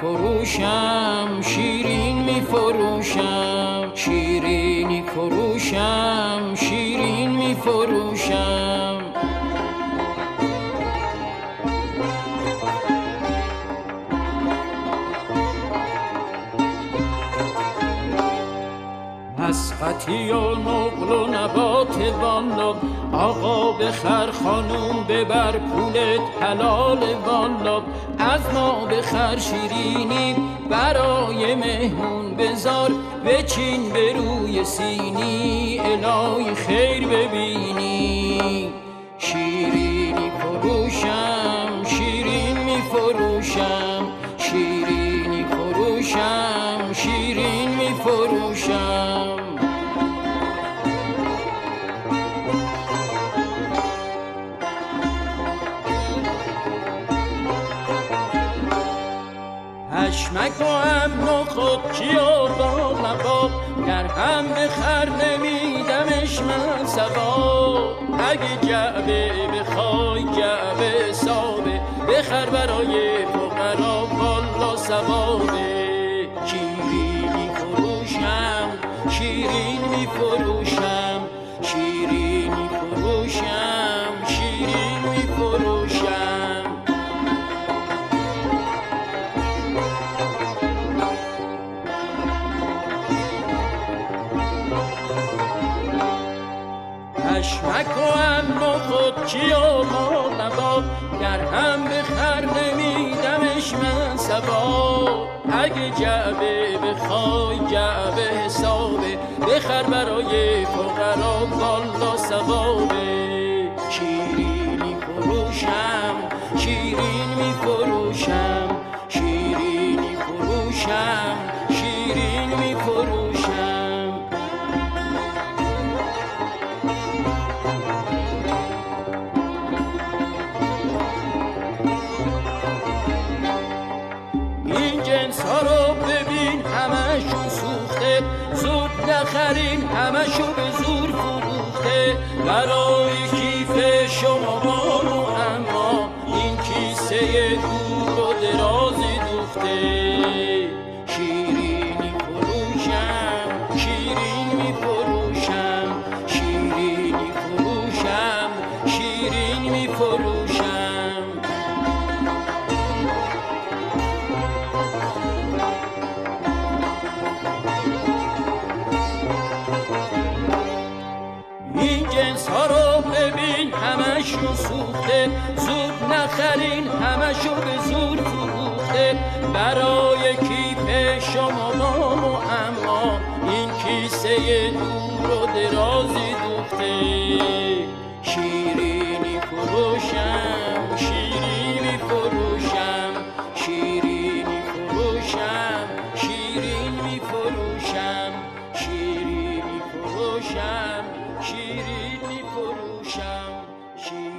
فروشم شیرین می فروشم شیرینی فروشم شیرین می فروشم مسقطی و نقل و نبات والا آقا بخر خانوم ببر پولت حلال والا از ما بخر شیرینی برای مهمون بزار بچین به روی سینی الهی خیر ببینی. شیرینی فروشم می فروشم پشمک و هم نخود کیا با نباب گر هم بخر نمیدمش من سبا اگه جعبه بخوای جعبه حسابه بخر برای فقرا والا سوابه شیرین می فروشم شیرینی فروشم شیرین می فروشم پشمک و هم نخود کیا ما نبا گر هم بخر نمیدمش من. سبا. اگه جعبه بخوای جعبه حسابه. بخر برای فقرا والا سوابه شیرینی فروشم شیرین می جنس ها رو ببین همشون سوخته. زود نخرین همشو به زور فروخته. برای کیف شما بانو اما این کیسه دور و درازی دوخته. شیرینی همشون سوخته زود نخرین همشو به زور فروخته. برای کیف شما مام و اما این کیسه دور و درازی دوخته. شیرینی فروشم شیرینی فروشم شیرینی فروشم شیرینی فروشم شیرین می فروشم شیرینی فروشم. شیرین